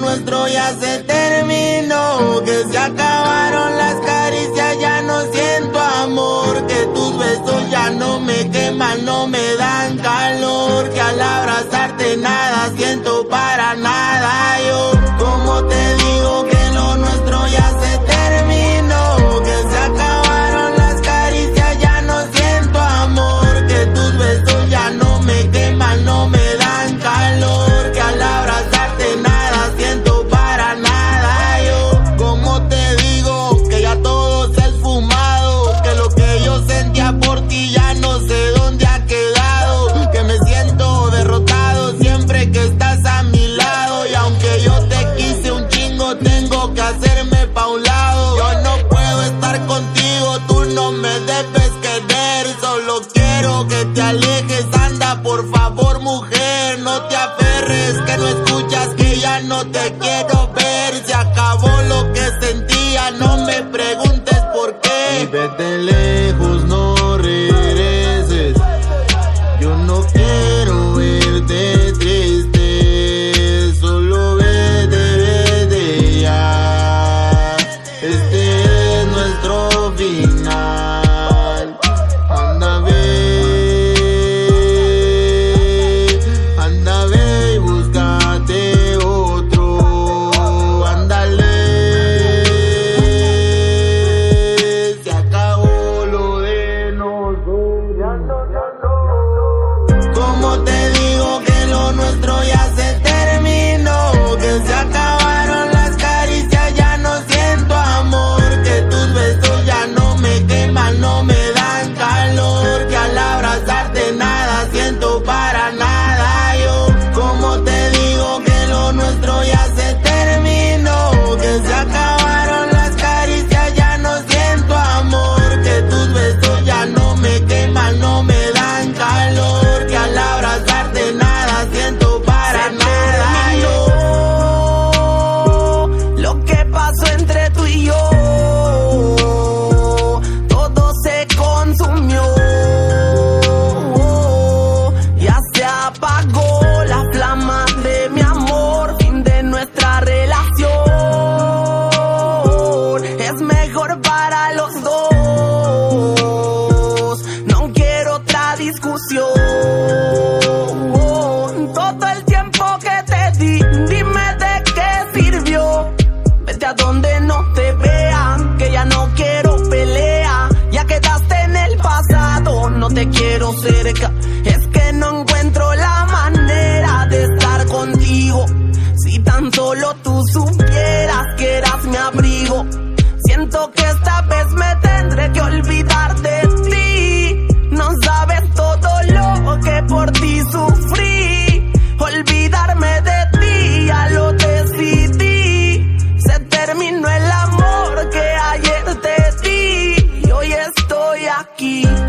nuestro ya se terminó, que se acabaron las caricias, ya no siento amor, que tus besos ya no me queman, no me dejes, anda, por favor, mujer, no te aferres, que no escuchas, que ya no te quiero ver. Se acabó lo que sentía, no me preguntes por qué. Y vete Es que no encuentro la manera de estar contigo. Si tan solo tú supieras que eras mi abrigo. Siento que esta vez me tendré que olvidar de ti. No sabes todo lo que por ti sufrí. Olvidarme de ti ya lo decidí. Se terminó el amor que ayer te di. Y hoy estoy aquí.